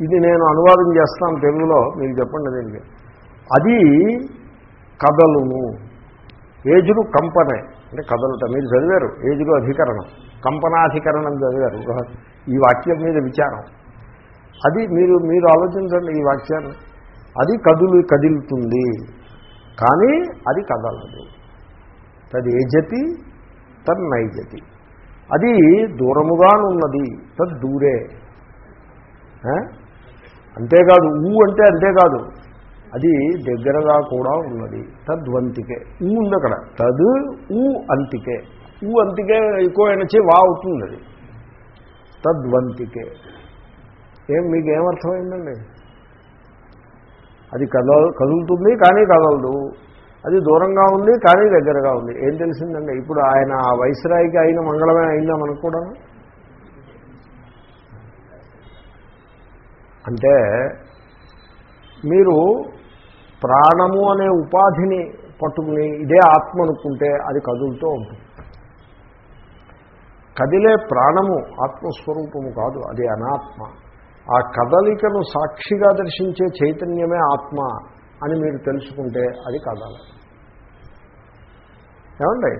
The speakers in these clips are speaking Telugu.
ఇది నేను అనువాదం చేస్తాను తెలుగులో మీరు చెప్పండి దీనికి. అది కదలును ఏజులు కంపనే. అంటే కదలుట మీరు చదివారు ఏజులు అధికరణం. కంపనాధికరణం చదివారు ఈ వాక్యం మీద విచారం. అది మీరు మీరు ఆలోచించండి ఈ వాక్యాన్ని. అది కదులు కదులుతుంది. కానీ అది కదలదు. తది ఏజతి తన్నైజతి అది దూరముగానున్నది తద్ దూరే. అంతేకాదు ఊ అంటే అంతేకాదు. అది దగ్గరగా కూడా ఉన్నది. తద్వంతికే. ఊ ఉంది అక్కడ. తద్ ఊ అంతికే. ఊ అంతికే ఎక్కువ అయినచ్చి వా అవుతుంది అది తద్వంతికే. ఏం మీకేమర్థమైందండి అది కద కదులుతుంది కానీ కదలదు. అది దూరంగా ఉంది కానీ దగ్గరగా ఉంది. ఏం తెలిసిందండి? ఇప్పుడు ఆయన ఆ వైస్రాయికి అయిన మంగళమే అయిందా మనకు కూడా అంటే మీరు ప్రాణము అనే ఉపాధిని పట్టుకుని ఇదే ఆత్మ అనుకుంటే అది కదులుతూ ఉంటుంది. కదిలే ప్రాణము ఆత్మస్వరూపము కాదు అది అనాత్మ. ఆ కదలికను సాక్షిగా దర్శించే చైతన్యమే ఆత్మ అని మీరు తెలుసుకుంటే అది కదల ఏమండి?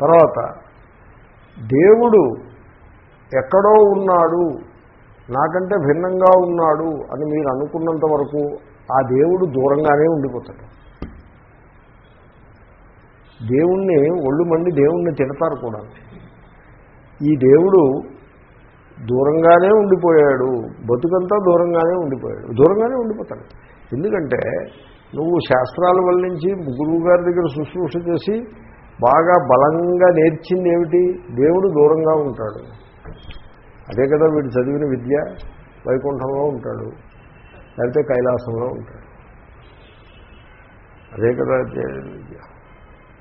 తర్వాత దేవుడు ఎక్కడో ఉన్నాడు నాకంటే భిన్నంగా ఉన్నాడు అని మీరు అనుకున్నంత వరకు ఆ దేవుడు దూరంగానే ఉండిపోతాడు. దేవుణ్ణి ఒళ్ళు మండి దేవుణ్ణి తిడతారు కూడా. ఈ దేవుడు దూరంగానే ఉండిపోయాడు బతుకంతా దూరంగానే ఉండిపోయాడు దూరంగానే ఉండిపోతాడు. ఎందుకంటే నువ్వు శాస్త్రాల వల్ల నుంచి గురువు గారి దగ్గర శుశ్రూష చేసి బాగా బలంగా నేర్చింది ఏమిటి? దేవుడు దూరంగా ఉంటాడు. అదే కదా వీడు చదివిన విద్య వైకుంఠంలో ఉంటాడు లేకపోతే కైలాసంలో ఉంటాడు. అదే కదా విద్య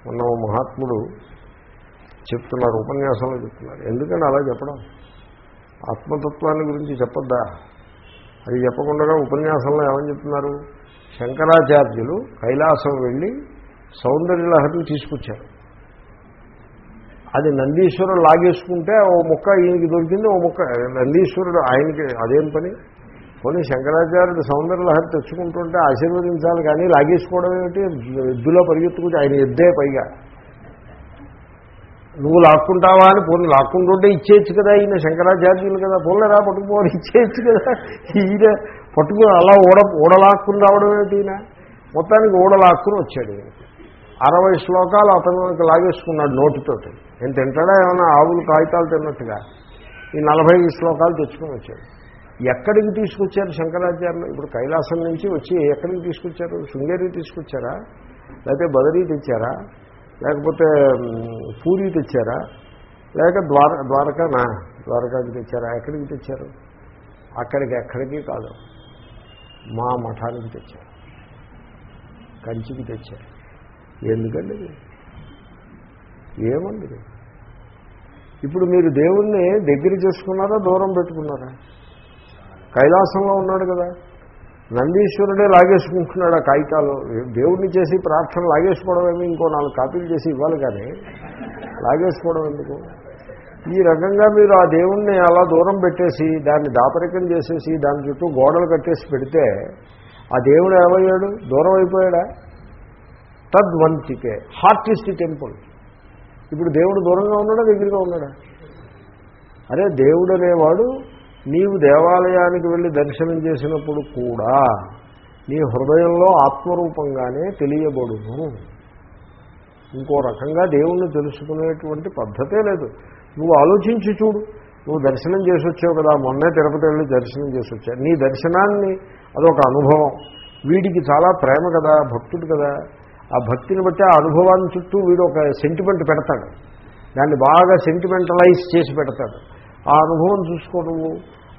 మొన్న మహాత్ముడు చెప్తున్నారు ఉపన్యాసంలో చెప్తున్నారు. ఎందుకని అలా చెప్పడం? ఆత్మతత్వాన్ని గురించి చెప్పొద్దా? అది చెప్పకుండా ఉపన్యాసంలో ఏమని చెప్తున్నారు? శంకరాచార్యులు కైలాసం వెళ్ళి సౌందర్యలహరిని తీసుకొచ్చారు. అది నందీశ్వరుడు లాగేసుకుంటే ఓ ముక్క ఈయనకి దొరికింది ఓ ముక్క. నందీశ్వరుడు ఆయనకి అదేం పని? పోనీ శంకరాచార్యుడు సౌందర్యలహరి తెచ్చుకుంటుంటే ఆశీర్వదించాలి కానీ లాగేసుకోవడం ఏమిటి? ఎద్దులో పరిగెత్తుకుంటే ఆయన ఎద్దే పైగా. నువ్వు లాక్కుంటావా అని పోనీ లాక్కుంటుంటే ఇచ్చేయచ్చు కదా ఈయన శంకరాచార్యులు కదా. పోలేరా పట్టుకుపోవాలి ఇచ్చేయచ్చు కదా. ఈయన పట్టుకుని అలా ఓడ ఓడలాక్కుని రావడం ఏమిటి ఈయన? మొత్తానికి ఓడలాక్కుని వచ్చాడు ఈయన. అరవై శ్లోకాలు అతనికి లాగేసుకున్నాడు నోటితోటి. నేను తింటాడా ఏమైనా ఆవులు కాగితాలు తిన్నట్టుగా? ఈ నలభై శ్లోకాలు తెచ్చుకుని వచ్చాడు. ఎక్కడికి తీసుకొచ్చారు శంకరాచార్యులు? ఇప్పుడు కైలాసం నుంచి వచ్చి ఎక్కడికి తీసుకొచ్చారు? శృంగేరికి తీసుకొచ్చారా? లేకపోతే బదరీ తెచ్చారా? లేకపోతే పూరి తెచ్చారా? లేక ద్వార ద్వారకానా? ద్వారకాకి తెచ్చారా? ఎక్కడికి తెచ్చారు? అక్కడికి ఎక్కడికి కాదు. మా మఠానికి తెచ్చారు. కంచికి తెచ్చారు. ఎందుకండి ఇది? ఏమండి ఇప్పుడు మీరు దేవుణ్ణి దగ్గర చేసుకున్నారా దూరం పెట్టుకున్నారా? కైలాసంలో ఉన్నాడు కదా. నందీశ్వరుడే లాగేసుకుంటున్నాడు ఆ కాగితాలు. దేవుడిని చేసి ప్రార్థన లాగేసుకోవడం ఏమి ఇంకో నాలుగు కాపీలు చేసి ఇవ్వాలి కానీ లాగేసుకోవడం ఎందుకు? ఈ రకంగా మీరు ఆ దేవుణ్ణి అలా దూరం పెట్టేసి దాన్ని దాపరికం చేసేసి దాని చుట్టూ గోడలు కట్టేసి పెడితే ఆ దేవుడు ఏమయ్యాడు? దూరం అయిపోయాడా? తద్వంతికే హార్ట్ ఇస్ ది టెంపుల్ ఇప్పుడు దేవుడు దూరంగా ఉన్నాడా దగ్గరగా ఉన్నాడా? అరే దేవుడు అనేవాడు నీవు దేవాలయానికి వెళ్ళి దర్శనం చేసినప్పుడు కూడా నీ హృదయంలో ఆత్మరూపంగానే తెలియబడును. ఇంకో రకంగా దేవుణ్ణి తెలుసుకునేటువంటి పద్ధతే లేదు. నువ్వు ఆలోచించి చూడు. నువ్వు దర్శనం చేసి వచ్చావు కదా మొన్నే తిరుపతి వెళ్ళి దర్శనం చేసి వచ్చావు నీ దర్శనాన్ని అదొక అనుభవం. వీడికి చాలా ప్రేమ కదా భక్తుడు కదా. ఆ భక్తిని బట్టి ఆ అనుభవాన్ని చుట్టూ వీడు ఒక సెంటిమెంట్ పెడతాడు. దాన్ని బాగా సెంటిమెంటలైజ్ చేసి పెడతాడు. ఆ అనుభవం చూసుకో నువ్వు.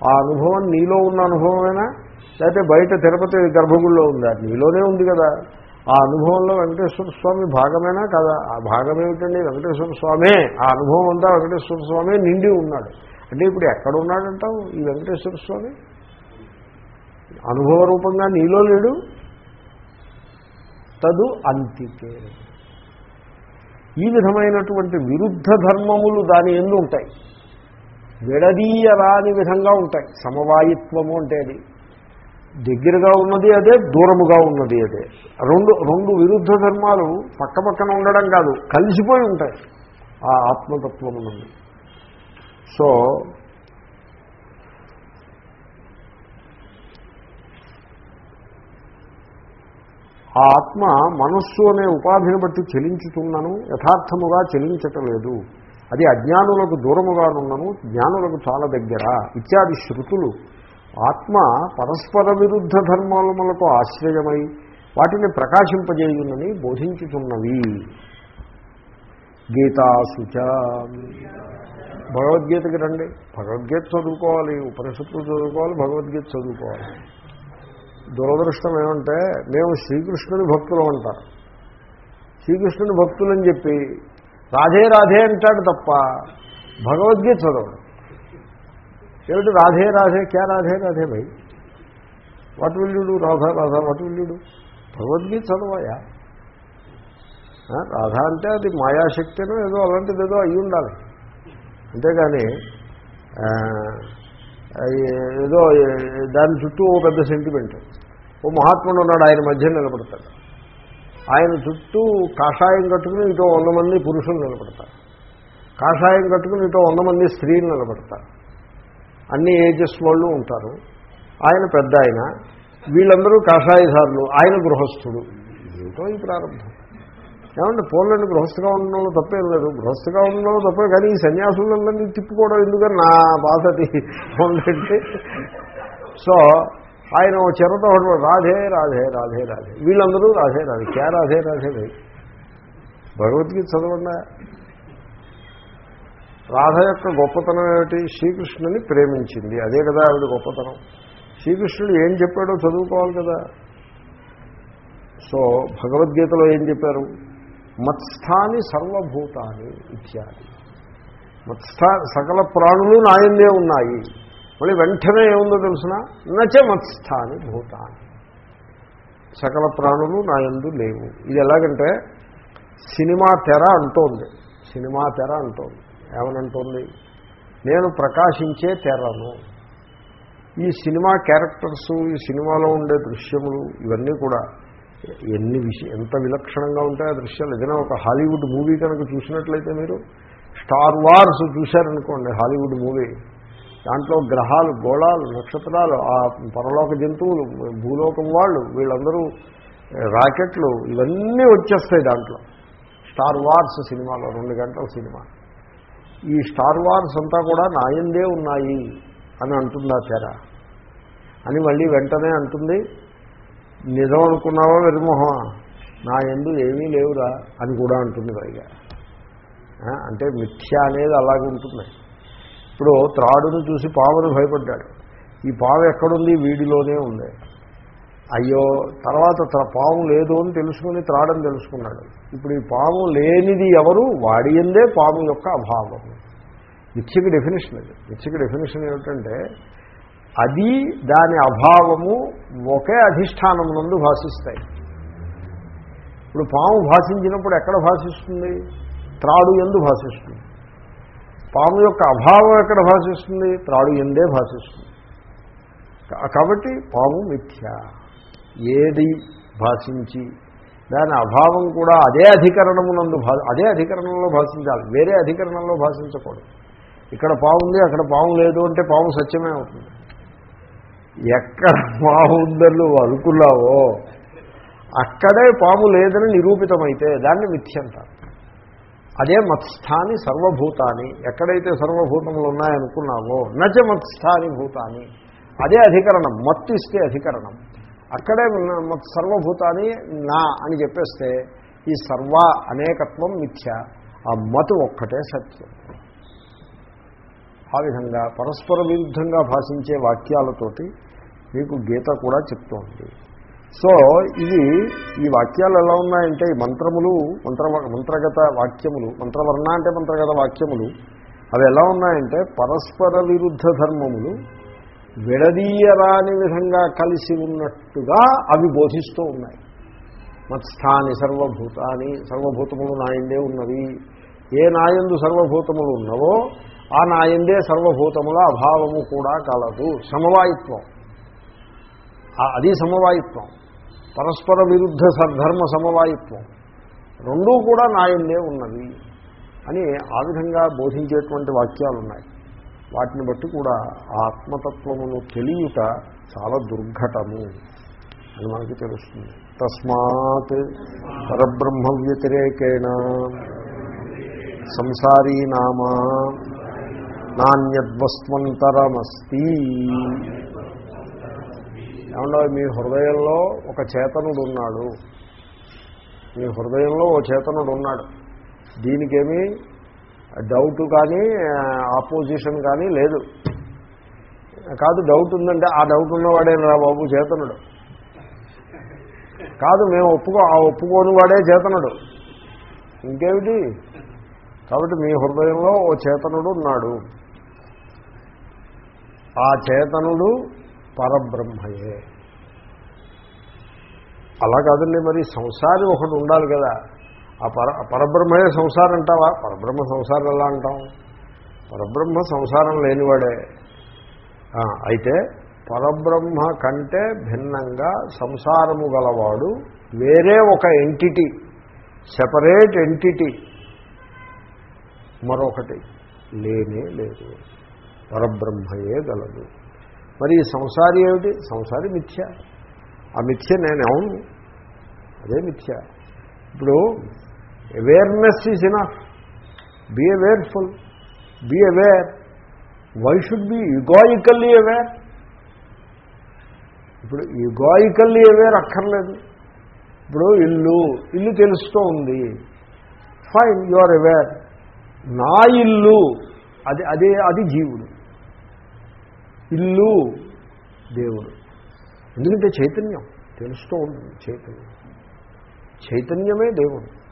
ఆ అనుభవం నీలో ఉన్న అనుభవమేనా? లేకపోతే బయట తిరుపతి గర్భగుడిలో ఉందా. నీలోనే ఉంది కదా. ఆ అనుభవంలో వెంకటేశ్వర స్వామి భాగమేనా కదా? ఆ భాగం ఏమిటండి వెంకటేశ్వర స్వామే. ఆ అనుభవం అంతా వెంకటేశ్వర స్వామి నిండి ఉన్నాడు. అంటే ఇప్పుడు ఎక్కడ ఉన్నాడంటావు ఈ వెంకటేశ్వర స్వామి? అనుభవ రూపంగా నీలో లేడు. తదు అంతికే. ఈ విధమైనటువంటి విరుద్ధ ధర్మములు దాని ఎందు ఉంటాయి. విడదీయరాని విధంగా ఉంటాయి. సమవాయిత్వము అంటే అది. దగ్గరగా ఉన్నది అదే దూరముగా ఉన్నది అదే. రెండు రెండు విరుద్ధ ధర్మాలు పక్క పక్కన ఉండడం కాదు కలిసిపోయి ఉంటాయి. ఆ ఆత్మతత్వం ఉన్నది సో ఆ ఆత్మ మనస్సు అనే ఉపాధిని బట్టి చెలించుతున్నాను యథార్థముగా చెలించటలేదు. అది అజ్ఞానులకు దూరముగానున్నను జ్ఞానులకు చాలా దగ్గర. ఇత్యాది శృతులు. ఆత్మ పరస్పర విరుద్ధ ధర్మములకు ఆశ్రయమై వాటిని ప్రకాశింపజేయునని బోధించుతున్నవి. గీతాసుచ భగవద్గీతకి రండి. భగవద్గీత చదువుకోవాలి ఉపనిషత్తులు చదువుకోవాలి భగవద్గీత చదువుకోవాలి. దురదృష్టం ఏమంటే మేము శ్రీకృష్ణుని భక్తులు అంటారు. శ్రీకృష్ణుని భక్తులని చెప్పి రాధే రాధే అంటాడు తప్ప భగవద్గీత చదవడు. ఏమిటి రాధే రాధే క్యా రాధే రాధే భయ్? వాటి విల్లుడు రాధా రాధా వాటి విల్లుడు భగవద్గీత చదవాయా? రాధా అంటే అది మాయాశక్తినో ఏదో అలాంటిది ఏదో అయి ఉండాలి. అంతేగాని ఏదో దాని చుట్టూ ఓ పెద్ద సెంటిమెంట్ ఓ మహాత్ముడు ఉన్నాడు ఆయన మధ్య నిలబడతాడు. ఆయన చుట్టూ కాషాయం కట్టుకుని ఇటో వంద మంది పురుషులు నిలబడతారు. కాషాయం కట్టుకుని ఇటో వంద మంది స్త్రీలు నిలబడతారు. అన్ని ఏజెస్ వాళ్ళు ఉంటారు. ఆయన పెద్ద ఆయన. వీళ్ళందరూ కాషాయసారులు ఆయన గృహస్థుడు. ఏమిటో ఈ ప్రారంభం. ఏమంటే పోలండి గృహస్థగా ఉండడంలో తప్పేం లేదు. గృహస్థగా ఉండడంలో తప్పే కానీ ఈ సన్యాసులందరినీ తిప్పుకోవడం ఎందుకని నా బాధ అది. సో ఆయన ఓ చిరత ఒకటి రాధే రాధే రాధే రాధే. వీళ్ళందరూ రాధే రాధే. క్యా రాధే రాధే భగవద్గీత చదవండి? రాధ యొక్క గొప్పతనం ఏమిటి? శ్రీకృష్ణుని ప్రేమించింది. అదే కదా ఆవిడ గొప్పతనం. శ్రీకృష్ణుడు ఏం చెప్పాడో చదువుకోవాలి కదా. సో భగవద్గీతలో ఏం చెప్పారు? మత్స్థాని సర్వభూతాన్ని ఇత్యాది. మత్స్థా సకల ప్రాణులు నాయందే ఉన్నాయి. మళ్ళీ వెంటనే ఏముందో తెలిసిన? నచ మత్స్థాని భూతాన్ని సకల ప్రాణులు నా ఎందు లేవు. ఇది ఎలాగంటే సినిమా తెర అంటోంది. సినిమా తెర అంటోంది. ఏమనంటోంది? నేను ప్రకాశించే తెరను. ఈ సినిమా క్యారెక్టర్స్ ఈ సినిమాలో ఉండే దృశ్యములు ఇవన్నీ కూడా ఎన్ని విషయ ఎంత విలక్షణంగా ఉంటాయో ఆ దృశ్యాలు? ఏదైనా ఒక హాలీవుడ్ మూవీ కనుక చూసినట్లయితే మీరు స్టార్ వార్స్ చూశారనుకోండి హాలీవుడ్ మూవీ దాంట్లో గ్రహాలు గోళాలు నక్షత్రాలు ఆ పరలోక జంతువులు భూలోకం వాళ్ళు వీళ్ళందరూ రాకెట్లు ఇవన్నీ వచ్చేస్తాయి దాంట్లో. స్టార్ వార్స్ సినిమాలో రెండు గంటల సినిమా. ఈ స్టార్ వార్స్ అంతా కూడా నాయందే ఉన్నాయి అని అంటుందా తెర? అని మళ్ళీ వెంటనే అంటుంది నిజం అనుకున్నావా వెరిమోహమా? నా ఎందు ఏమీ లేవురా అని కూడా అంటుంది పైగా. అంటే మిథ్య అనేది అలాగే ఉంటుంది ఇప్పుడు త్రాడును చూసి పావును భయపడ్డాడు. ఈ పాము ఎక్కడుంది? వీడిలోనే ఉంది. అయ్యో తర్వాత పాము లేదు అని తెలుసుకుని త్రాడని తెలుసుకున్నాడు. ఇప్పుడు ఈ పాము లేనిది ఎవరు? వాడి ఎందే పాము యొక్క అభావం. మిథ్యకి డెఫినేషన్ అది మిచ్చికి డెఫినేషన్ ఏమిటంటే అది దాని అభావము ఒకే అధిష్టానం నందు భాషిస్తాయి. ఇప్పుడు పాము భాషించినప్పుడు ఎక్కడ భాషిస్తుంది? త్రాడు ఎందు భాషిస్తుంది. పాము యొక్క అభావం ఎక్కడ భాషిస్తుంది? త్రాడు ఎందే భాషిస్తుంది. కాబట్టి పాము మిథ్య. ఏది భాషించి? దాని అభావం కూడా అదే అధికరణమునందు భా అదే అధికరణంలో భాషించాలి. వేరే అధికరణంలో భాషించకూడదు. ఇక్కడ పాముంది అక్కడ పాము లేదు అంటే పాము సత్యమే అవుతుంది. ఎక్కడ పాము ఉందని అనుకున్నావో అక్కడే పాము లేదని నిరూపితమైతే దాన్ని మిథ్యంటారు అదే మత్స్థాని సర్వభూతాని. ఎక్కడైతే సర్వభూతములు ఉన్నాయనుకున్నావో నచ మత్స్థాని భూతాన్ని అదే అధికరణం మత్తు ఇస్తే అధికరణం. అక్కడే మత్ సర్వభూతాన్ని నా అని చెప్పేస్తే ఈ సర్వ అనేకత్వం మిథ్య. ఆ మతు ఒక్కటే సత్యం. ఆ విధంగా పరస్పర విరుద్ధంగా భాషించే వాక్యాలతోటి మీకు గీత కూడా చెప్తోంది. సో ఇది ఈ వాక్యాలు ఎలా ఉన్నాయంటే ఈ మంత్రములు మంత్ర మంత్రగత వాక్యములు మంత్రవర్ణ అంటే మంత్రగత వాక్యములు అవి ఎలా ఉన్నాయంటే పరస్పర విరుద్ధ ధర్మములు విడదీయరాని విధంగా కలిసి ఉన్నట్టుగా అవి బోధిస్తూ ఉన్నాయి. మత్స్థాని సర్వభూతాని సర్వభూతములు నాయందే ఉన్నవి. ఏ నాయందు సర్వభూతములు ఉన్నవో ఆ నాయందే సర్వభూతముల అభావము కూడా కలదు. సమవాయిత్వం. అది సమవాయిత్వం. పరస్పర విరుద్ధ సద్ధర్మ సమవాయిత్వం. రెండూ కూడా నాయందే ఉన్నది అని ఆ విధంగా బోధించేటువంటి వాక్యాలు ఉన్నాయి వాటిని బట్టి కూడా ఆత్మతత్వమును తెలియట చాలా దుర్ఘటము అని మనకి తెలుస్తుంది. తస్మాత్ పరబ్రహ్మ వ్యతిరేకేణ సంసారీ నామా నాణ్యద్వస్వంతరమస్తి ఏమన్నా మీ హృదయంలో ఒక చేతనుడు ఉన్నాడు మీ హృదయంలో ఓ చేతనుడు ఉన్నాడు దీనికేమీ డౌట్ కానీ ఆపోజిషన్ కానీ లేదు. కాదు డౌట్ ఉందంటే ఆ డౌట్ ఉన్నవాడేనా రా బాబు చేతనుడు. కాదు మేము ఒప్పుకో ఆ ఒప్పుకోని వాడే చేతనుడు. ఇంకేమిటి? కాబట్టి మీ హృదయంలో ఓ చేతనుడు ఉన్నాడు ఆ చేతనుడు పరబ్రహ్మయే. అలా కాదండి మరి సంసారి ఒకటి ఉండాలి కదా. ఆ పర పరబ్రహ్మయే సంసారం అంటావా? పరబ్రహ్మ సంసారం ఎలా అంటాం? పరబ్రహ్మ సంసారం లేనివాడే. అయితే పరబ్రహ్మ కంటే భిన్నంగా సంసారము గలవాడు వేరే ఒక ఎంటిటీ సెపరేట్ ఎంటిటీ మరొకటి లేనే లేదు. పరబ్రహ్మయే గలదు. మరి ఈ సంసారి ఏమిటి? సంసారి మిథ్య. ఆ మిథ్య నేను అవును అదే మిథ్య. ఇప్పుడు awareness is enough be awareful be aware why should be yogically aware ఇప్పుడు యుగాయికల్లీ అవేర్ అక్కర్లేదు. ఇప్పుడు ఇల్లు ఇల్లు తెలుస్తూ ఉంది ఫైన్ యు ఆర్ అవేర్ నా ఇల్లు అది అదే అది జీవుడు. ఇల్లు దేవుడు. ఎందుకంటే చైతన్యం తెలుస్తూ ఉంటుంది చైతన్యం. చైతన్యమే దేవుడు.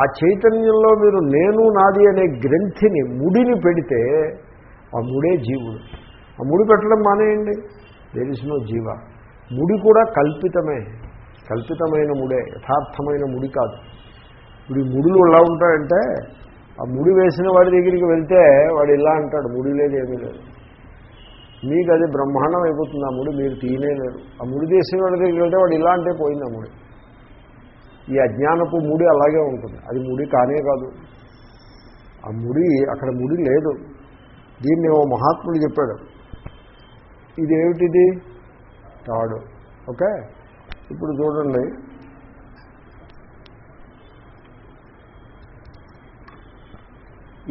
ఆ చైతన్యంలో మీరు నేను నాది అనే గ్రంథిని ముడిని పెడితే ఆ ముడే జీవుడు. ఆ ముడి పెట్టడం మానేయండి. దేర్ ఇస్ నో జీవ ముడి కూడా కల్పితమే. కల్పితమైన ముడే యథార్థమైన ముడి కాదు. ఇప్పుడు ఈ ముడులు ఎలా ఉంటాయంటే ఆ ముడి వేసిన వాడి దగ్గరికి వెళ్తే వాడు ఇలా అంటాడు ముడి లేదు ఏమీ లేదు. మీకు అది బ్రహ్మాండం అయిపోతుంది ఆ ముడి మీరు తీయలేరు. ఆ ముడి చేసిన వాడి దగ్గరికి వెళ్తే వాడు ఇలా అంటే పోయింది ఆ ముడి. ఈ అజ్ఞానపు ముడి అలాగే ఉంటుంది. అది ముడి కానే కాదు. ఆ ముడి అక్కడ ముడి లేదు. దీన్ని ఓ మహాత్ముడు చెప్పాడు. ఇదేమిటిది? తాడు. ఓకే? ఇప్పుడు చూడండి.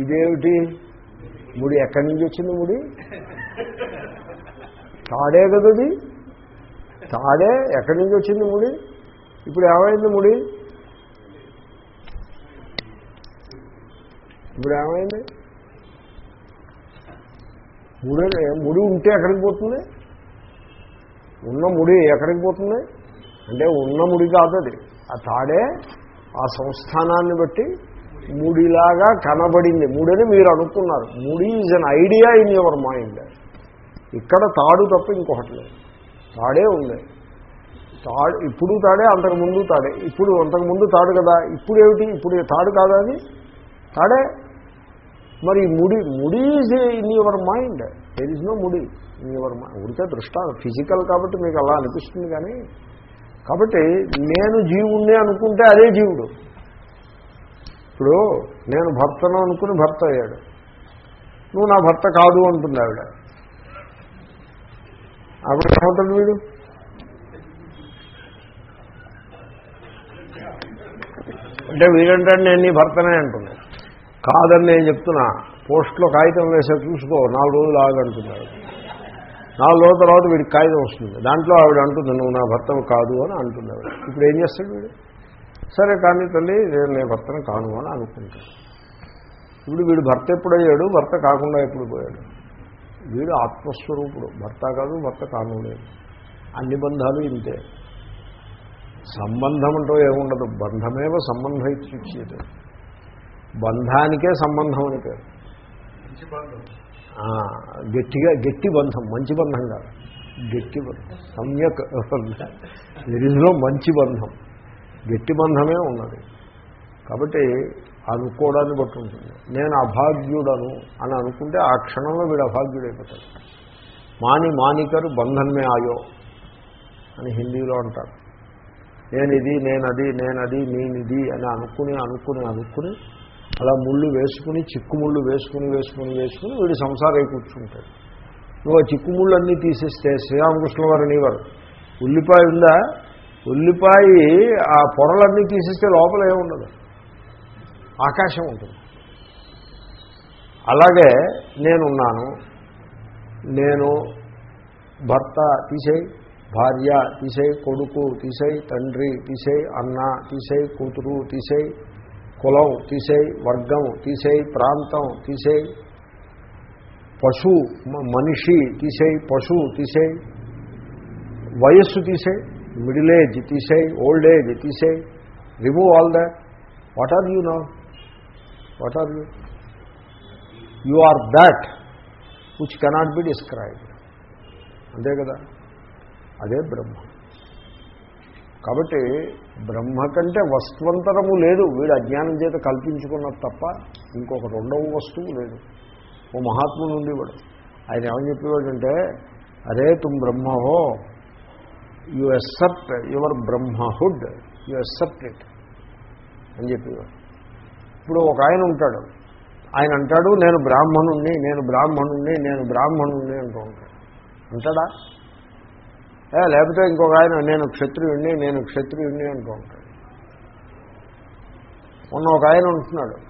ఇదేమిటి? ముడి ఎక్కడి నుంచి వచ్చింది ముడి? తాడే కదది తాడే? ఎక్కడి నుంచి వచ్చింది ముడి? ఇప్పుడు ఏమైంది ముడి? ఇప్పుడు ఏమైంది? ముడి ముడి ఉంటే ఎక్కడికి పోతుంది? ఉన్న ముడి ఎక్కడికి పోతుంది? అంటే ఉన్న ముడి కాదు అది. ఆ తాడే ఆ సంస్థానాన్ని బట్టి ముడిలాగా కనబడింది. ముడని మీరు అనుకున్నారు. ముడి is an idea in your mind ఇక్కడ తాడు తప్ప ఇంకొకటి లేదు. తాడే ఉంది. తాడు ఇప్పుడు తాడే అంతకుముందు తాడే. ఇప్పుడు అంతకుముందు తాడు కదా. ఇప్పుడు ఏమిటి? ఇప్పుడు తాడు కాదా అది? తాడే. మరి ముడి ముడి is in your mind there is no ముడి ఇన్ యువర్ మైండ్ ఉడితే దృష్టా ఫిజికల్ కాబట్టి మీకు అలా అనిపిస్తుంది కానీ కాబట్టి నేను జీవుణ్ణి అనుకుంటే అదే జీవుడు. ఇప్పుడు నేను భర్తను అనుకుని భర్త అయ్యాడు. నువ్వు నా భర్త కాదు అంటుంది ఆవిడ. అప్పుడు ఏమంటాడు వీడు? అంటే వీడంటాడు నేను నీ భర్తనే అంటున్నాను కాదని నేను చెప్తున్నా పోస్ట్లో కాగితం వేసే చూసుకో నాలుగు రోజులు ఆగంటున్నాడు. నాలుగు రోజుల తర్వాత వీడికి కాగితం వస్తుంది. దాంట్లో ఆవిడ అంటుంది నువ్వు నా భర్తవు కాదు అని అంటున్నాడు. ఇప్పుడు ఏం చేస్తాడు వీడు? సరే కానీ తల్లి నేను నేను భర్తను కాను అని అనుకుంటాడు. ఇప్పుడు వీడు భర్త ఎప్పుడయ్యాడు? భర్త కాకుండా ఎప్పుడు పోయాడు? వీడు ఆత్మస్వరూపుడు. భర్త కాదు భర్త కాను లేదు అన్ని బంధాలు ఇంతే. సంబంధం అంటూ ఏముండదు. బంధమేవ సంబంధం ఇచ్చేది బంధానికే సంబంధం అని పేరు. గట్టిగా గట్టి బంధం మంచి బంధం కాదు. గట్టి బంధం. సమ్యక్ నిరిజ్లో మంచి బంధం. గట్టి బంధమే ఉన్నది. కాబట్టి అనుకోవడాన్ని బట్టి ఉంటుంది నేను అభాగ్యుడను అని అనుకుంటే ఆ క్షణంలో వీడు అభాగ్యుడైపోతాడు. మాని మానికరు బంధన్మే ఆయో అని హిందీలో అంటారు. నేనిది నేనది నేనది నేనిది నేను ఇది అని అనుకుని అనుకుని అనుకుని అలా ముళ్ళు వేసుకుని చిక్కుముళ్ళు వేసుకుని వేసుకుని వేసుకుని వీడి సంసారై కూర్చుంటాడు. నువ్వు ఆ చిక్కుముళ్ళన్నీ తీసేస్తే శ్రీరామకృష్ణ వారు అనేవారు. ఉల్లిపాయ ఉందా? ఉల్లిపాయ ఆ పొరలన్నీ తీసేస్తే లోపల ఏముండదు. ఆకాశం ఉంటుంది. అలాగే నేనున్నాను. నేను భర్త తీసేయి భార్య తీసేయి కొడుకు తీసేయి తండ్రి తీసేయి అన్న తీసేయి కూతురు తీసేయి కులం తీసేయి వర్గం తీసేయి ప్రాంతం తీసేయి పశు మనిషి తీసేయి పశువు తీసేయి వయస్సు తీసేయి మిడిల్ ఏజ్ తీసేయి ఓల్డ్ ఏజ్ తీసేయి. Remove all that what are you now what are you you are that which cannot be described అంతే కదా? అదే బ్రహ్మ. కాబట్టి బ్రహ్మ కంటే వస్తువంతరము లేదు. వీడు అజ్ఞానం చేత కల్పించుకున్నది తప్ప ఇంకొక రెండవ వస్తువు లేదు. ఓ మహాత్ముడు ఉండేవాడు. ఆయన ఏమని చెప్పేవాడంటే అరే తుమ్ బ్రహ్మ హో you accept your బ్రహ్మహుడ్ you accept it అని చెప్పేవాడు. ఇప్పుడు ఒక ఆయన ఉంటాడు. ఆయన అంటాడు నేను బ్రాహ్మణుణ్ణి నేను బ్రాహ్మణుణ్ణి నేను బ్రాహ్మణుణ్ణి అంటూ ఉంటాడు. అంటాడా? ఏ, లేకపోతే ఇంకొక ఆయన నేను క్షత్రియుణ్ణి నేను క్షత్రియుణ్ణి అంటూ ఉంటాడు. మొన్న ఒక ఆయన ఉంటున్నాడు.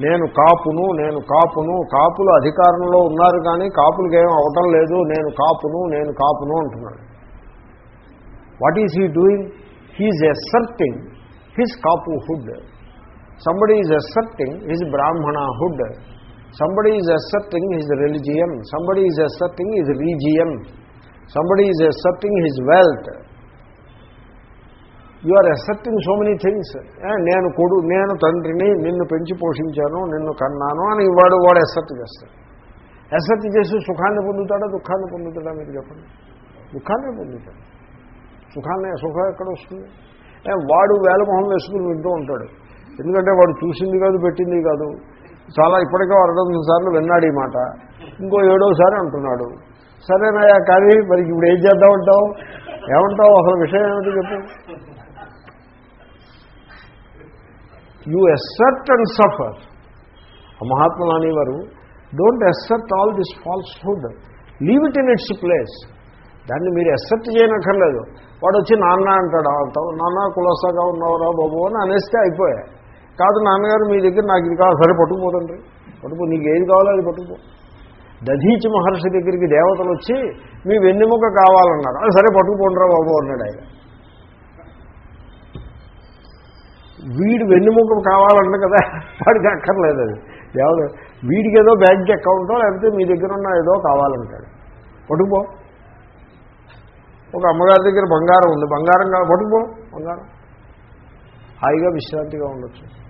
నేను కాపును నేను కాపును కాపులు అధికారంలో ఉన్నారు కానీ కాపులకి ఏం అవటం లేదు. నేను కాపును నేను కాపును అంటున్నాడు. What is he doing he's asserting his కాపు హుడ్ somebody is asserting his brahmanahood. Somebody is asserting his religion. Somebody is asserting his region. Somebody is asserting his wealth you are accepting so many things నేను కొడు నేను తండ్రిని నిన్ను పెంచి పోషించాను నిన్ను కన్నాను అని వాడు వాడు అసెప్ట్ చేస్తాడు. అసెప్ట్ చేసి సుఖాన్ని పొందుతాడా దుఃఖాన్ని పొందుతాడా మీరు చెప్పండి. దుఃఖాన్ని పొందుతాడు. సుఖాన్ని సుఖం ఎక్కడ వస్తుంది? వాడు వేలమొహం వేసుకుని వింటూ ఉంటాడు. ఎందుకంటే వాడు చూసింది కాదు పెట్టింది కాదు. చాలా ఇప్పటికే అరవై సార్లు విన్నాడు ఈ మాట. ఇంకో ఏడోసారి అంటున్నాడు. సరేనాయా కానీ మరి ఇప్పుడు ఏం చేద్దామంటావు ఏమంటావు? అసలు విషయం ఏమిటి చెప్పు. యూ ఎస్సర్ట్ అండ్ సఫర్ మహాత్మా మహాత్ములు అనేవారు don't assert all this false food leave it in its place దాన్ని మీరు ఎస్సెప్ట్ చేయనక్కర్లేదు. వాడు వచ్చి నాన్న అంటాడు. అంటావు నాన్న కులసాగా ఉన్నావురా బాబు అని అనేస్తే అయిపోయా కాదు నాన్నగారు మీ దగ్గర నాకు ఇది కావాలి. సరే పట్టుకుపోదండి పట్టుకో నీకు ఏది కావాలో అది పట్టుకో దధీచి మహర్షి దగ్గరికి దేవతలు వచ్చి మీ వెన్నెముక కావాలన్నారు. అది సరే పట్టుకుపోండిరా బాబు అన్నాడు ఆయన. వీడు వెన్నెముక కావాలన్న కదా వాడికి అక్కర్లేదు అది. ఎవరు వీడికి ఏదో బ్యాంక్ అకౌంటో లేకపోతే మీ దగ్గర ఉన్న ఏదో కావాలంటాడు. పట్టుకుపో ఒక అమ్మగారి దగ్గర బంగారం ఉంది. బంగారం కావాలి పట్టుకుపో బంగారం. హాయిగా విశ్రాంతిగా ఉండొచ్చు.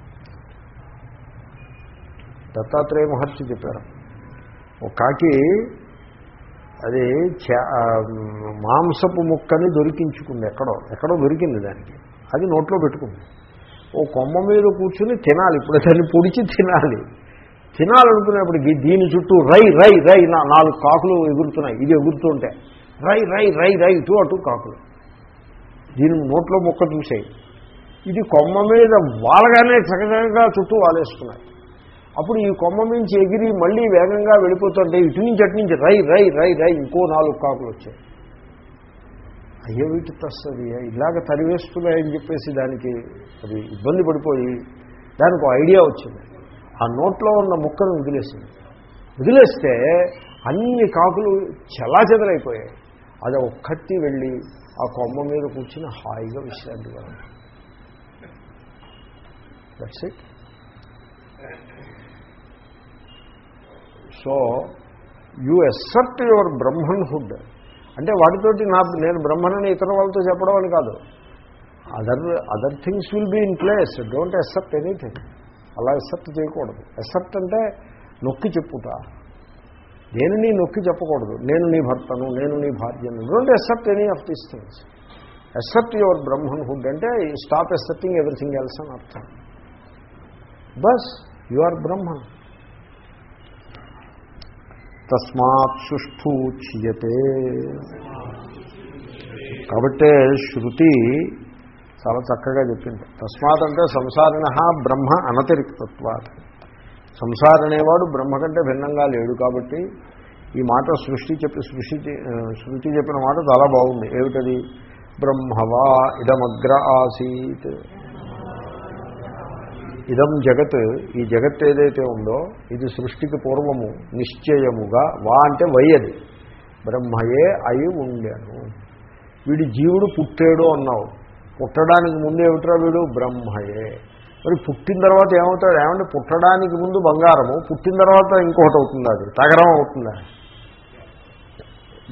దత్తాత్రేయ మహర్షి చెప్పారు. ఒక కాకి అది చే- మాంసపు ముక్కని దొరికించుకుంది ఎక్కడో ఎక్కడో దొరికింది దానికి. అది నోట్లో పెట్టుకుంది. ఓ కొమ్మ మీద కూర్చుని తినాలి ఇప్పుడు దాన్ని పొడిచి తినాలి. తినాలనుకునేప్పటికి దీని చుట్టూ రై రై రై నా నాలుగు కాకులు ఎగురుతున్నాయి ఇది ఎగురుతుంటే. రై రై రై రై ఇటు అటు కాకులు. దీని నోట్లో మొక్క చూసాయి. ఇది కొమ్మ మీద వాలగానే చక్కగా చుట్టూ వాలేసుకున్నాయి. అప్పుడు ఈ కొమ్మ నుంచి ఎగిరి మళ్ళీ వేగంగా వెళ్ళిపోతుంటే ఇటు నుంచి అటు నుంచి రై రై రై రై ఇంకో నాలుగు కాకులు వచ్చాయి. అయ్యో వీటి తస్తుంది ఇలాగ తరివేస్తున్నాయని చెప్పేసి దానికి అది ఇబ్బంది పడిపోయి దానికి ఐడియా వచ్చింది. ఆ నోట్లో ఉన్న ముక్కను వదిలేసింది. వదిలేస్తే అన్ని కాకులు చెల్లాచెదరైపోయాయి అది ఒక్కటి వెళ్ళి ఆ కొమ్మ మీద కూర్చుని హాయిగా విశ్రాంతిగా ఉంది that's it so you assert your బ్రహ్మన్హుడ్. అంటే వాటితోటి నా నేను బ్రహ్మనని ఇతర వాళ్ళతో చెప్పడం అని కాదు. Other other things will be in place. Don't accept anything. అలా ఎస్సెప్ట్ చేయకూడదు. ఎస్సెప్ట్ అంటే నొక్కి చెప్పుట. నేను నీ నొక్కి చెప్పకూడదు. నేను నీ భర్తను నేను నీ భార్యను. Don't accept any of these things. Accept your బ్రహ్మన్హుడ్ అంటే స్టాప్ ఎస్సెప్టింగ్ ఎవ్రీథింగ్ ఎల్స్ అని అర్థం. బస్ యు ఆర్ బ్రహ్మన్. తస్మాత్ సుష్ఠూచ్యతే కాబట్టే శృతి చాలా చక్కగా చెప్పింది. తస్మాత్ అంటే సంసారిణ బ్రహ్మ అనతిరిక్తత్వాత. సంసారనేవాడు బ్రహ్మ కంటే భిన్నంగా లేడు కాబట్టి ఈ మాట సృష్టి చెప్పి సృష్టి శృతి చెప్పిన మాట చాలా బాగుంది. ఏమిటది? బ్రహ్మవా ఇదమగ్ర ఆసీత్. ఇదం జగత్ ఈ జగత్ ఏదైతే ఉందో ఇది సృష్టికి పూర్వము నిశ్చయముగా వా అంటే వై అది బ్రహ్మయే అయి ఉండాను. వీడి జీవుడు పుట్టాడు అన్నావు. పుట్టడానికి ముందు ఏమిట్రా వీడు? బ్రహ్మయే. మరి పుట్టిన తర్వాత ఏమవుతాడు? ఏమంటే పుట్టడానికి ముందు బంగారము పుట్టిన తర్వాత ఇంకొకటి అవుతుంది అది తగరం అవుతుందా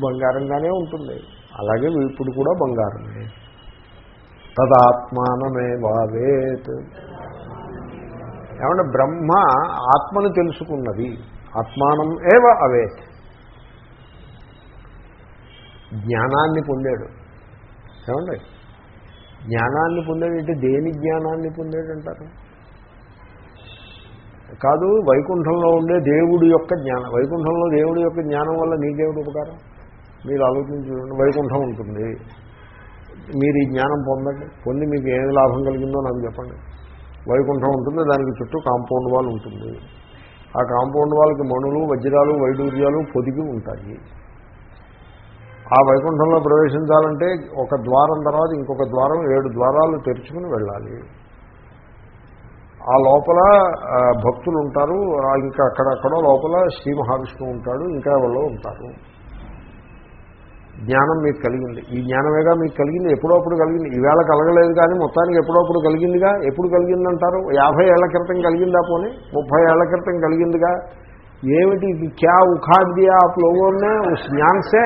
బంగారంగానే ఉంటుంది. అలాగే ఇప్పుడు కూడా బంగారమే. తదాత్మానమే వావేత్. ఏమంటే బ్రహ్మ ఆత్మను తెలుసుకున్నది. ఆత్మానం ఏవ అవే జ్ఞానాన్ని పొందాడు. ఏమండి? జ్ఞానాన్ని పొందాడంటే దేని జ్ఞానాన్ని పొందాడంటారు? కాదు వైకుంఠంలో ఉండే దేవుడి యొక్క జ్ఞానం. వైకుంఠంలో దేవుడి యొక్క జ్ఞానం వల్ల నీకేమిటి ఉపకారం? మీరు ఆలోచించుకోండి వైకుంఠం ఉంటుంది. మీరు ఈ జ్ఞానం పొందండి. పొంది మీకు ఏమి లాభం కలిగిందో నాకు చెప్పండి. వైకుంఠం ఉంటుంది దానికి చుట్టూ కాంపౌండ్ వాల్ ఉంటుంది. ఆ కాంపౌండ్ వాళ్ళకి మణులు వజ్రాలు వైడూర్యాలు పొదిగి ఉంటాయి. ఆ వైకుంఠంలో ప్రవేశించాలంటే ఒక ద్వారం తర్వాత ఇంకొక ద్వారం ఏడు ద్వారాలు తెరుచుకుని వెళ్ళాలి. ఆ లోపల భక్తులు ఉంటారు ఇంకా అక్కడక్కడ లోపల శ్రీ మహావిష్ణువు ఉంటాడు ఇంకా వాళ్ళు ఉంటారు. జ్ఞానం మీకు కలిగింది. ఈ జ్ఞానమేగా మీకు కలిగింది ఎప్పుడప్పుడు కలిగింది. ఈవేళ కలగలేదు కానీ మొత్తానికి ఎప్పుడప్పుడు కలిగిందిగా? ఎప్పుడు కలిగిందంటారు? యాభై ఏళ్ళ క్రితం కలిగిందా పోనీ? ముప్పై ఏళ్ళ క్రితం కలిగిందిగా? ఏమిటి? ఇది క్యా ఉఖాడ్ దియా ఆప్ లోగోనే జ్ఞాన్సే?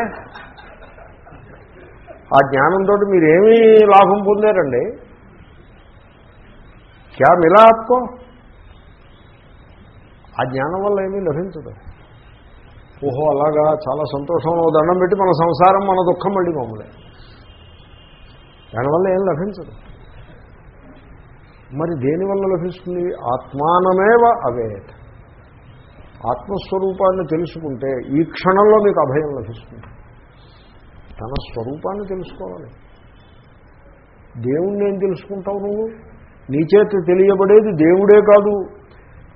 ఆ జ్ఞానంతో మీరేమీ లాభం పొందారండి? క్యా మిలా ఆప్కో? ఆ జ్ఞానం వల్ల ఏమీ లభించదు. ఓహో అలాగా చాలా సంతోషంలో దండం పెట్టి మన సంసారం మన దుఃఖం మళ్ళీ మమ్మల్ని దానివల్ల ఏం లభించదు. మరి దేనివల్ల లభిస్తుంది? ఆత్మానమేవ అవేత్. ఆత్మస్వరూపాన్ని తెలుసుకుంటే ఈ క్షణంలో మీకు అభయం లభిస్తుంది. తన స్వరూపాన్ని తెలుసుకోవాలి. దేవుణ్ణి ఏం తెలుసుకుంటావు నువ్వు? నీ చేత తెలియబడేది దేవుడే కాదు.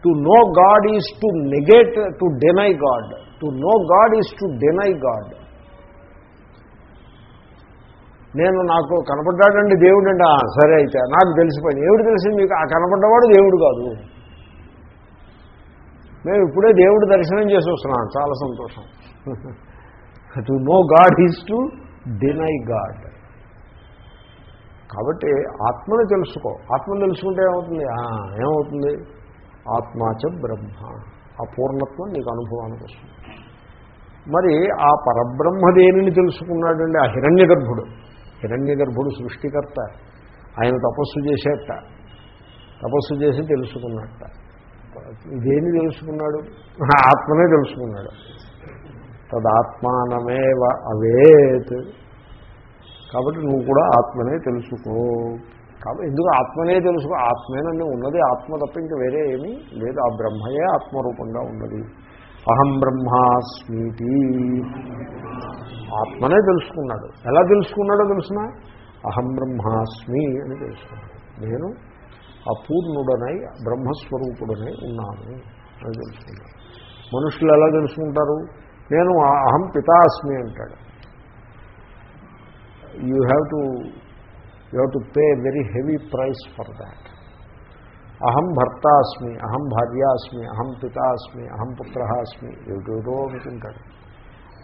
To know God is to negate to deny God to know God is to deny God నేను నాకు కనపడ్డాడండి దేవుడు అండి సరే అయితే నాకు తెలిసిపోయింది ఏమిటి తెలిసింది మీకు? ఆ కనపడ్డవాడు దేవుడు కాదు. మేము ఇప్పుడే దేవుడు దర్శనం చేసి వస్తున్నాం. చాలా సంతోషం. To know God is to deny God కాబట్టి ఆత్మని తెలుసుకో. ఆత్మను తెలుసుకుంటే ఏమవుతుంది? ఏమవుతుంది? ఆత్మాచ బ్రహ్మ. ఆ పూర్ణత్వం నీకు అనుభవానికి వస్తుంది. మరి ఆ పరబ్రహ్మ దేనిని తెలుసుకున్నాడండి? ఆ హిరణ్య గర్భుడు హిరణ్య గర్భుడు సృష్టికర్త. ఆయన తపస్సు చేసేట. తపస్సు చేసి తెలుసుకున్నట్ట. దేన్ని తెలుసుకున్నాడు? ఆత్మనే తెలుసుకున్నాడు. తదాత్మానమేవ అవేత్. కాబట్టి నువ్వు కూడా ఆత్మనే తెలుసుకో. కాబట్టి ఎందుకు ఆత్మనే తెలుసుకో? ఆత్మేనని ఉన్నది ఆత్మ తప్ప ఇంక వేరే ఏమీ లేదు. ఆ బ్రహ్మయే ఆత్మరూపంగా ఉన్నది. అహం బ్రహ్మాస్మీతి. ఆత్మనే తెలుసుకున్నాడు. ఎలా తెలుసుకున్నాడో తెలుసిన? అహం బ్రహ్మాస్మి అని తెలుసుకున్నాడు. నేను అపూర్ణుడనై బ్రహ్మస్వరూపుడనై ఉన్నాను అని తెలుసుకున్నాడు. మనుషులు ఎలా తెలుసుకుంటారు? నేను అహం పితాస్మి అంటాడు. You have to you have to pay very heavy price for that అహం భర్తాస్మి అహం భార్యాస్మి అహం పితాస్మి అహం పుత్ర అస్మి ఏమిటో అనుకుంటాడు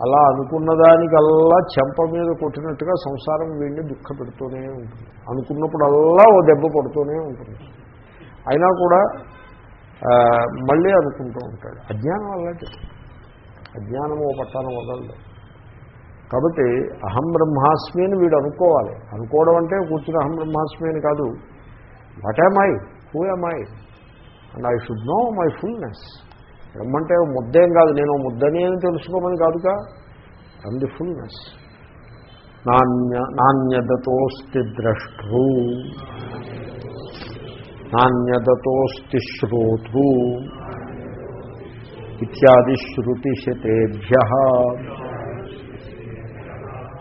అలా అనుకున్న దానికల్లా చెంప మీద కొట్టినట్టుగా సంసారం వీడిని దుఃఖ పెడుతూనే ఉంటుంది. అనుకున్నప్పుడల్లా ఓ దెబ్బ పడుతూనే ఉంటుంది. అయినా కూడా మళ్ళీ అనుకుంటూ ఉంటాడు. అజ్ఞానం అలాంటిది అజ్ఞానం ఓ పట్టాను వదలదు. కాబట్టి అహం బ్రహ్మాస్మి అని వీడు అనుకోవాలి. అనుకోవడం అంటే కూర్చుని అహం బ్రహ్మాస్మి అని కాదు. What am I who am I and I should know my fullness బ్రహ్మంటే ముద్దేం కాదు. నేను ముద్దని అని తెలుసుకోమని కాదుగా? ఐమ్ ది ఫుల్నెస్ నాణ్య నాణ్యదతోస్తి ద్రష్టృ. నాణ్యదతోస్తి శ్రోతృ. ఇత్యాది శృతిశతేభ్య.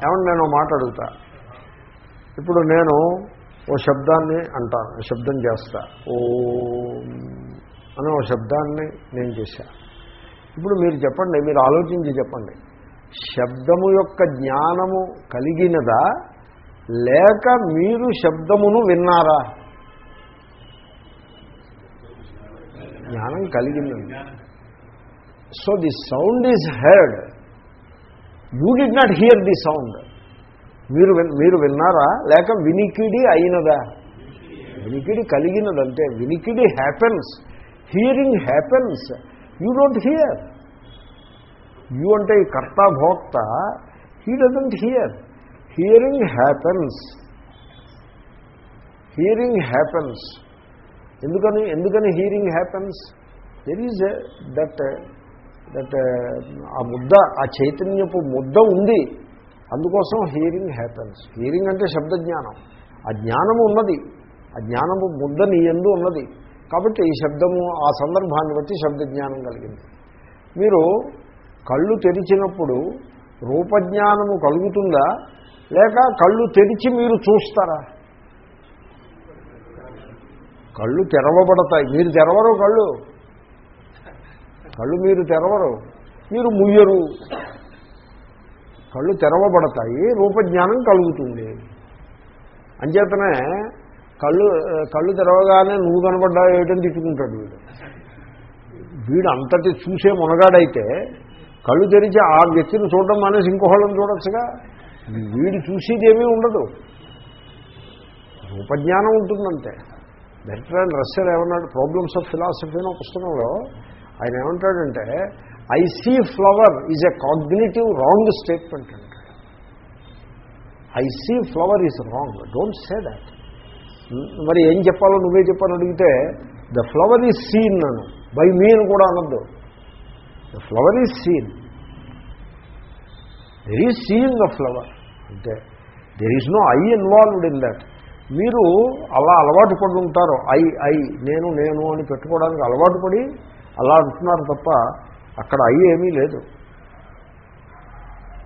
ఏమన్నా నేను మాట అడుగుతా? ఇప్పుడు నేను ఓ శబ్దాన్ని అంటాను శబ్దం చేస్తా. ఓ అని ఓ శబ్దాన్ని నేను చేశా. ఇప్పుడు మీరు చెప్పండి మీరు ఆలోచించి చెప్పండి. శబ్దము యొక్క జ్ఞానము కలిగినదా? లేక మీరు శబ్దమును విన్నారా? జ్ఞానం కలిగిందండి so the sound is heard. You did not hear the sound. మీరు మీరు విన్నారా? లేక వినికిడి అయినదా? వినికిడి కలిగినదంటే వినికిడి happens hearing happens you don't hear you అంటే ఈ కర్త భోక్త he doesn't hear hearing happens hearing happens ఎందుకని ఎందుకని hearing happens there is that that uh, ఆ ముద్ద ఆ చైతన్యపు ముద్ద ఉంది. అందుకోసం హీరింగ్ హ్యాపెన్స్ హీరింగ్ అంటే శబ్దజ్ఞానం. ఆ జ్ఞానము ఉన్నది. ఆ జ్ఞానము ముద్ద నీ ఎందు ఉన్నది. కాబట్టి ఈ శబ్దము ఆ సందర్భాన్ని బట్టి శబ్దజ్ఞానం కలిగింది. మీరు కళ్ళు తెరిచినప్పుడు రూపజ్ఞానము కలుగుతుందా? లేక కళ్ళు తెరిచి మీరు చూస్తారా? కళ్ళు తెరవబడతాయి. మీరు తెరవరు కళ్ళు. కళ్ళు మీరు తెరవరు. మీరు ముయ్యరు. కళ్ళు తెరవబడతాయి రూపజ్ఞానం కలుగుతుంది. అంచేతనే కళ్ళు కళ్ళు తెరవగానే నువ్వు కనబడ్డా ఏమిటని తిట్టుకుంటాడు వీడు. వీడు అంతటి చూసే మునగాడైతే కళ్ళు తెరిచి ఆ వ్యక్తిని చూడడం మానేసి ఇంకోహళ్ళని చూడొచ్చుగా. వీడు చూసేదేమీ ఉండదు. రూపజ్ఞానం ఉంటుందంటే బెటర్ అండ్ రస్సెల్ ఏమన్నాడు? ప్రాబ్లమ్స్ ఆఫ్ ఫిలాసఫీ అనే పుస్తకంలో ఆయన ఏమంటాడంటే I see flower is a cognitive wrong statement అంటాడు I see flower is wrong don't say that మరి ఏం చెప్పాలో నువ్వే చెప్పాలని అడిగితే ద ఫ్లవర్ ఈజ్ సీన్ నన్ను బై మీ అని కూడా అనద్దు. The flower is seen there is seen the flower అంటే there is no I involved in that మీరు అలా అలవాటు పడి ఉంటారు. ఐ ఐ నేను నేను అని పెట్టుకోవడానికి అలవాటు పడి అలా అంటున్నారు తప్ప అక్కడ అయి ఏమీ లేదు.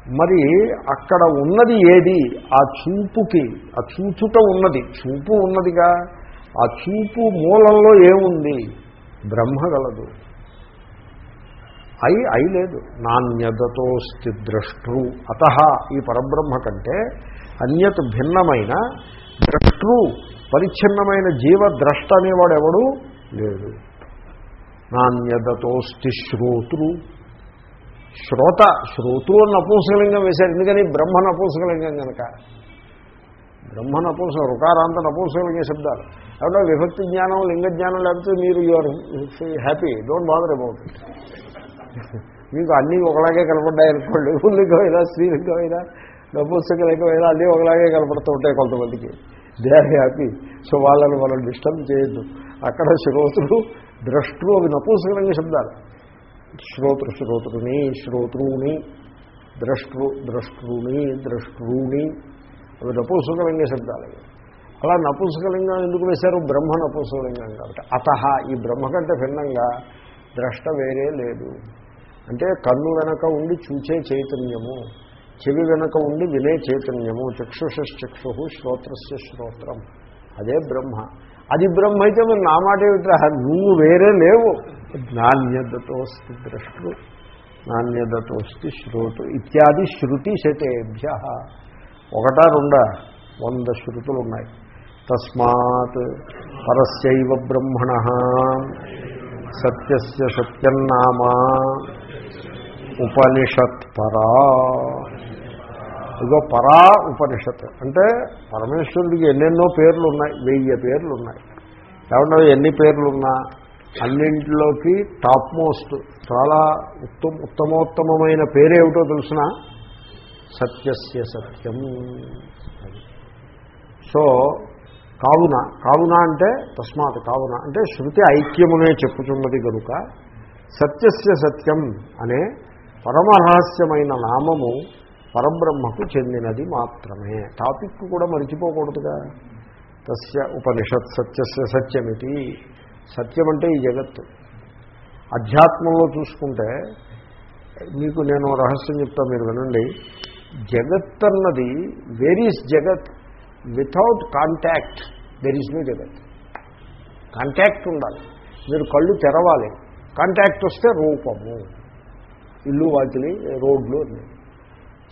మరి అక్కడ ఉన్నది ఏది? ఆ చూపుకి ఆ చూచుట ఉన్నది. చూపు ఉన్నదిగా. ఆ చూపు మూలంలో ఏముంది? బ్రహ్మ గలదు. ఐ ఐ లేదు. నాణ్యతతోస్తి ద్రష్టృ. అత ఈ పరబ్రహ్మ కంటే అన్యత్ భిన్నమైన ద్రష్టృ పరిచ్ఛిన్నమైన జీవ ద్రష్ట అనేవాడు ఎవడు లేడు నాణ్యతతోస్తి శ్రోతృ. శ్రోత శ్రోతృ అని నపూంసకలింగం వేశారు. ఎందుకని? బ్రహ్మ నపూంసకలింగం కనుక బ్రహ్మ నపూంసక రుకారాంత నపూంసకలింగ శబ్దాలు. కాబట్టి విభక్తి జ్ఞానం లింగ జ్ఞానం లేకపోతే మీరు you are happy don't bother about it మీకు అన్నీ ఒకలాగే కనపడ్డాయి అనుకోండి. లింగమైనా స్త్రీలింగమైనా నపూంసకలింగమైనా అన్నీ ఒకలాగే కనపడుతూ ఉంటాయి కొంతమందికి. దే ఆర్ హ్యాపీ సో వాళ్ళని మనం డిస్టర్బ్ చేయొద్దు. అక్కడ శ్రోతులు ద్రష్టు అవి నపూంసకలింగ శబ్దాలు శ్రోతృ శ్రోతృని శ్రోతృని ద్రష్టృ ద్రష్టృని ద్రష్టృని అవి నపుంసకలింగ శబ్దాలు అలా నపుంసకలింగం ఎందుకు వేశారు? బ్రహ్మ నపూంసకలింగం కాబట్టి అత ఈ బ్రహ్మ కంటే భిన్నంగా ద్రష్ట వేరే లేదు. అంటే కన్ను వెనక ఉండి చూచే చైతన్యము చెవి వెనక ఉండి వినే చైతన్యము చక్షుషశ్చక్షు శ్రోత్రస్య శ్రోత్రం. అదే బ్రహ్మ. అది బ్రహ్మ అయితే మరి నా మాట ఏమిట్రా? నువ్వు వేరే లేవు. నాణ్యతతోస్తి ద్రష్టు నాణ్యతతోస్తి శ్రోతు ఇత్యాది శృతి శతేభ్య. ఒకటా రెండా? వంద శృతులు ఉన్నాయి తస్మాత్ పరస్యవ బ్రహ్మణ. సత్యస్య సత్యన్నామా. ఉపనిషత్పరా. పరా ఇదో పరా ఉపనిషత్ అంటే పరమేశ్వరుడికి ఎన్నెన్నో పేర్లు ఉన్నాయి వెయ్యి పేర్లు ఉన్నాయి ఏమన్నా ఎన్ని పేర్లున్నా? అన్నింటిలోకి టాప్ మోస్ట్ చాలా ఉత్తమ ఉత్తమోత్తమైన పేరేమిటో తెలిసిన? సత్యస్య సత్యం. సో కావున కావున అంటే తస్మాత్ కావున. అంటే శృతి ఐక్యమునే చెప్పుచున్నది కనుక సత్యస్య సత్యం అనే పరమరహస్యమైన నామము పరబ్రహ్మకు చెందినది మాత్రమే. టాపిక్ కూడా మరిచిపోకూడదుగా. తస్య ఉపనిషత్ సత్యస్య సత్యమితి. సత్యం అంటే ఈ జగత్తు. అధ్యాత్మంలో చూసుకుంటే మీకు నేను రహస్యం చెప్తా మీరు వినండి. జగత్ అన్నది వేరీస్ జగత్? Without contact there is no జగత్. కాంటాక్ట్ ఉండాలి. మీరు కళ్ళు తెరవాలి. కాంటాక్ట్ వస్తే రూపము. ఇల్లు వాకిలి రోడ్లు అన్నీ.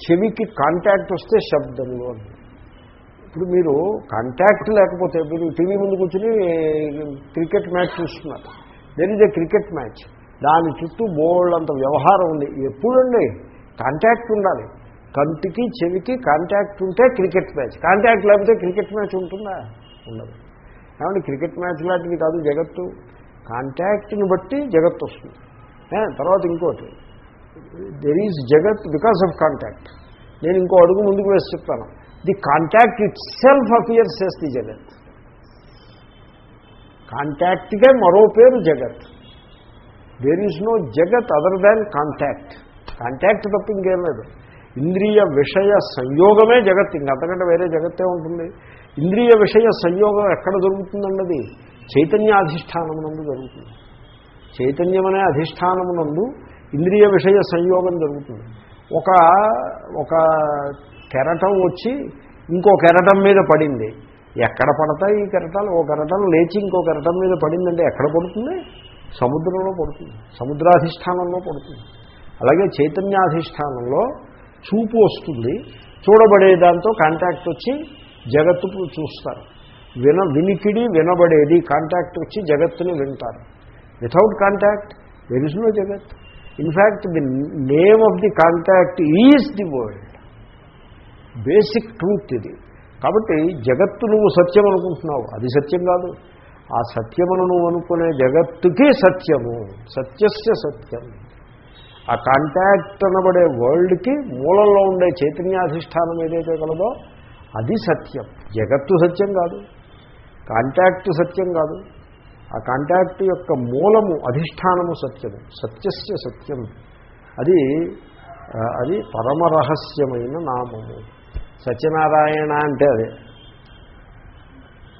చెవికి కాంటాక్ట్ వస్తే శబ్దములు ఇప్పుడు మీరు కాంటాక్ట్ లేకపోతే మీరు టీవీ ముందు కూర్చుని క్రికెట్ మ్యాచ్ చూస్తున్నారు. There is a cricket match దాని చుట్టూ బోల్డ్ అంత వ్యవహారం ఉంది. ఎప్పుడండి? కాంటాక్ట్ ఉండాలి. కంటికి చెవికి కాంటాక్ట్ ఉంటే క్రికెట్ మ్యాచ్ కాంటాక్ట్ లేకపోతే క్రికెట్ మ్యాచ్ ఉంటుందా? ఉండదు. కాబట్టి క్రికెట్ మ్యాచ్ లాంటిది కాదు జగత్తు. కాంటాక్ట్ని బట్టి జగత్తు వస్తుంది. తర్వాత ఇంకోటి. దెర్ ఈజ్ జగత్ బికాస్ ఆఫ్ కాంటాక్ట్ నేను ఇంకో అడుగు ముందుకు వేసి చెప్తాను. The contact itself appears as the జగత్ కాంటాక్ట్కే మరో పేరు జగత్. దేర్ ఈజ్ నో జగత్ అదర్ దాన్ కాంటాక్ట్ కాంటాక్ట్ తప్ప ఇంకేం లేదు. ఇంద్రియ విషయ సంయోగమే జగత్. ఇంకంతకంటే వేరే జగత్తే ఉంటుంది. ఇంద్రియ విషయ సంయోగం ఎక్కడ దొరుకుతుందన్నది చైతన్యాధిష్టానమునందు జరుగుతుంది. చైతన్యమనే అధిష్టానమునందు ఇంద్రియ విషయ సంయోగం జరుగుతుంది. ఒక ఒక కెరటం వచ్చి ఇంకో కెరటం మీద పడింది. ఎక్కడ పడతాయి ఈ కెరటాలు? ఓ కెరటం లేచి ఇంకో కెరటం మీద పడిందంటే ఎక్కడ పడుతుంది? సముద్రంలో పడుతుంది. సముద్రాధిష్టానంలో పడుతుంది. అలాగే చైతన్యాధిష్టానంలో చూపు వస్తుంది. చూడబడే దాంతో కాంటాక్ట్ వచ్చి జగత్తు చూస్తారు. విన వినికిడి వినబడేది కాంటాక్ట్ వచ్చి జగత్తుని వింటారు. Without contact there is no జగత్ in fact the name of the contact is the world basic truth ఇది. కాబట్టి జగత్తు నువ్వు సత్యం అనుకుంటున్నావు. అది సత్యం కాదు. ఆ సత్యమును నువ్వు అనుకునే జగత్తుకి సత్యము. సత్యస్య సత్యం. ఆ కాంటాక్ట్ అనబడే వరల్డ్కి మూలంలో ఉండే చైతన్యాధిష్టానం ఏదైతే కలదో అది సత్యం. జగత్తు సత్యం కాదు. కాంటాక్ట్ సత్యం కాదు. ఆ కాంటాక్ట్ యొక్క మూలము అధిష్టానము సత్యము సత్యస్య సత్యం అది అది పరమరహస్యమైన నామము. సత్యనారాయణ అంటే అదే.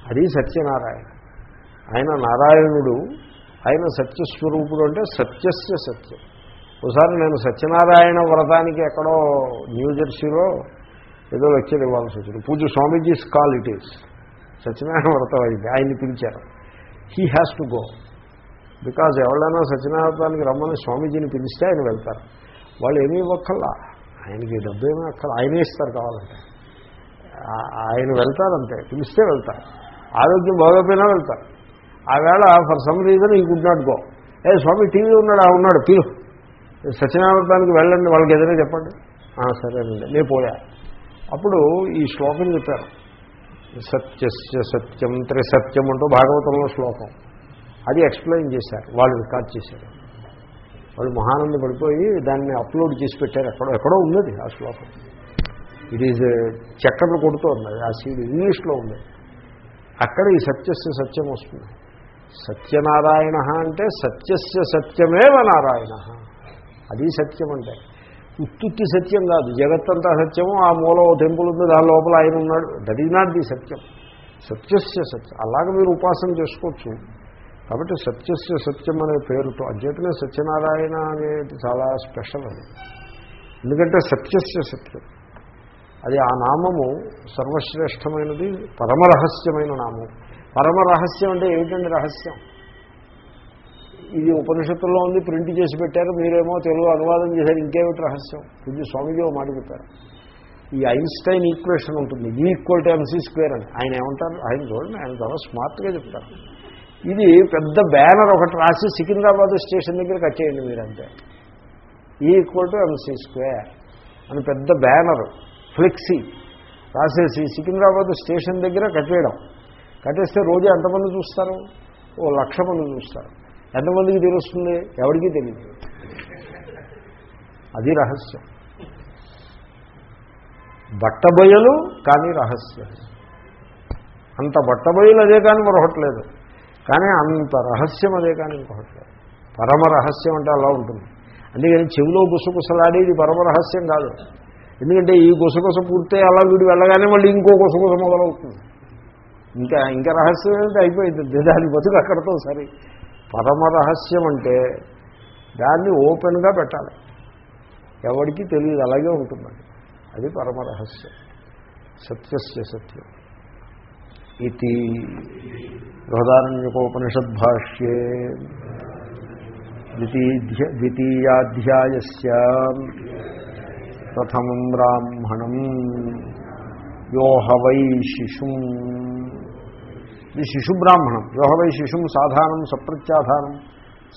అది సత్యనారాయణ. ఆయన నారాయణుడు ఆయన సత్యస్వరూపుడు అంటే సత్యస్య సత్యం. ఒకసారి నేను సత్యనారాయణ వ్రతానికి ఎక్కడో న్యూజెర్సీలో ఏదో లెక్చర్ ఇవ్వాల్సి వచ్చింది. పూజ swamijis call it is. Satyanarayana వ్రతం అయింది ఆయన్ని పిలిచారు. He has to go because ఎవరైనా సత్యనారాయణానికి రమ్మని స్వామీజీని పిలిస్తే ఆయన వెళ్తారు. వాళ్ళు ఏమీ ఇవ్వక్కల్లా ఆయనకి డబ్బు ఏమీ అక్కల ఆయనే ఇస్తారు కావాలంటే. ఆయన వెళ్తారంతే. పిలిస్తే వెళ్తారు. ఆరోగ్యం బాగోపోయినా వెళ్తారు. ఆ వేళ for some reason he could not go ఏ స్వామి టీవీ ఉన్నాడు? ఆ ఉన్నాడు. పిలు. సత్యనారాయణానికి వెళ్ళండి. వాళ్ళకి ఏదైనా చెప్పండి. సరేనండి. నేను పోయా అప్పుడు ఈ శ్లోకం చెప్పారు. సత్యస్య సత్యం త్రిసత్యం అంటూ భాగవతంలో శ్లోకం. అది ఎక్స్ప్లెయిన్ చేశారు వాళ్ళు రికార్డ్ చేశారు. వాళ్ళు మహానంద పడిపోయి దాన్ని అప్లోడ్ చేసి పెట్టారు. ఎక్కడో ఎక్కడో ఉన్నది ఆ శ్లోకం. ఇట్ ఈజ్ చక్కర్లు కొడుతోంది ఉన్నది ఆ సీడ్ ఇంగ్లీష్లో ఉంది. అక్కడ ఈ సత్యస్య సత్యం వస్తుంది. సత్యనారాయణ అంటే సత్యస్య సత్యమేవ నారాయణ. అది సత్యం అంటే. ఉత్తుత్తి సత్యం కాదు. జగత్తంతా సత్యము ఆ మూల టెంపుల్ ఉంది దాని లోపల ఆయన ఉన్నాడు. దట్ ఈజ్ నాట్ ది సత్యం. సత్యస్య సత్యం. అలాగే మీరు ఉపాసన చేసుకోవచ్చు. కాబట్టి సత్యస్య సత్యం అనే పేరుతో అధ్యతనే సత్యనారాయణ అనేది చాలా స్పెషల్ అది. ఎందుకంటే సత్యస్య సత్యం. అది ఆ నామము సర్వశ్రేష్టమైనది పరమరహస్యమైన నామం. పరమరహస్యం అంటే ఏమిటండి రహస్యం? ఇది ఉపనిషత్తుల్లో ఉంది ప్రింట్ చేసి పెట్టారు మీరేమో తెలుగు అనువాదం చేశారు ఇంకేమిటి రహస్యం? ఇది స్వామిజీ ఓ మాట చెప్పారు. ఈ ఐన్స్టైన్ ఈక్వేషన్ ఉంటుంది ఈ ఈక్వల్ టు ఎంసీ స్క్వేర్ అని. ఆయన ఏమంటారు? ఆయన చూడండి ఆయన చాలా స్మార్ట్గా చెప్తారు. ఇది పెద్ద బ్యానర్ ఒకటి రాసి సికింద్రాబాద్ స్టేషన్ దగ్గర కట్ చేయండి మీరంతే. ఈ ఈక్వల్ టు ఎంసీ స్క్వేర్ అని పెద్ద బ్యానర్ ఫ్లెక్సీ రాసేసి సికింద్రాబాద్ స్టేషన్ దగ్గర కట్టేయడం. కట్టేస్తే రోజు ఎంతమంది చూస్తారు? ఓ లక్ష మంది చూస్తారు. ఎంతమందికి తెలుస్తుంది? ఎవరికీ తెలియదు అది రహస్యం. బట్టబయలు కానీ రహస్యం. అంత బట్టబయలు అదే కానీ మరొకట్లేదు. కానీ అంత రహస్యం అదే కానీ ఇంకొకట్లేదు. పరమ రహస్యం అంటే అలా ఉంటుంది. అందుకని చెవిలో గుసగుసలాడేది పరమ రహస్యం కాదు. ఎందుకంటే ఈ గుసగుస పూర్తి అలా వీడు వెళ్ళగానే మళ్ళీ ఇంకో గుసగుస మొదలవుతుంది. ఇంకా ఇంకా రహస్యం ఏంటంటే అయిపోయింది. దాని బతుకు అక్కడతో సరే. పరమరహస్యం అంటే దాన్ని ఓపెన్గా పెట్టాలి. ఎవరికి తెలియదు అలాగే ఉంటుందండి. అది పరమరహస్యం. సత్యస్య సత్యం. ఇది బృహదారణ్యకోపనిషద్భాష్యే ద్వితీయ ద్వితీయాధ్యాయస్య ప్రథమం బ్రాహ్మణం. యోహ వై శిశుం. ఇది శిశుబ్రాహ్మణం. యోహవై శిశుం సాధానం సప్రత్యాధానం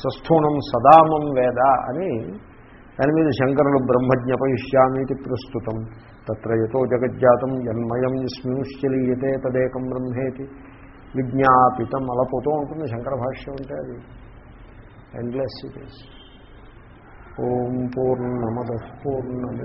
సస్థూణం సదామం వేద అని దాని మీద శంకరులు బ్రహ్మజ్ఞపయిష్యామీతి ప్రస్తుతం. తత్ర యతో జగజ్జాతం జన్మయం విస్మింశ్చలీయతే తదేకం బ్రహ్మేతి. విజ్ఞాపితం అలా పోతూ ఉంటుంది శంకర భాష్యం అంటే అది. ఎండ్లెస్ ఇట్ ఈస్ ఓం పూర్ణమద పూర్ణమి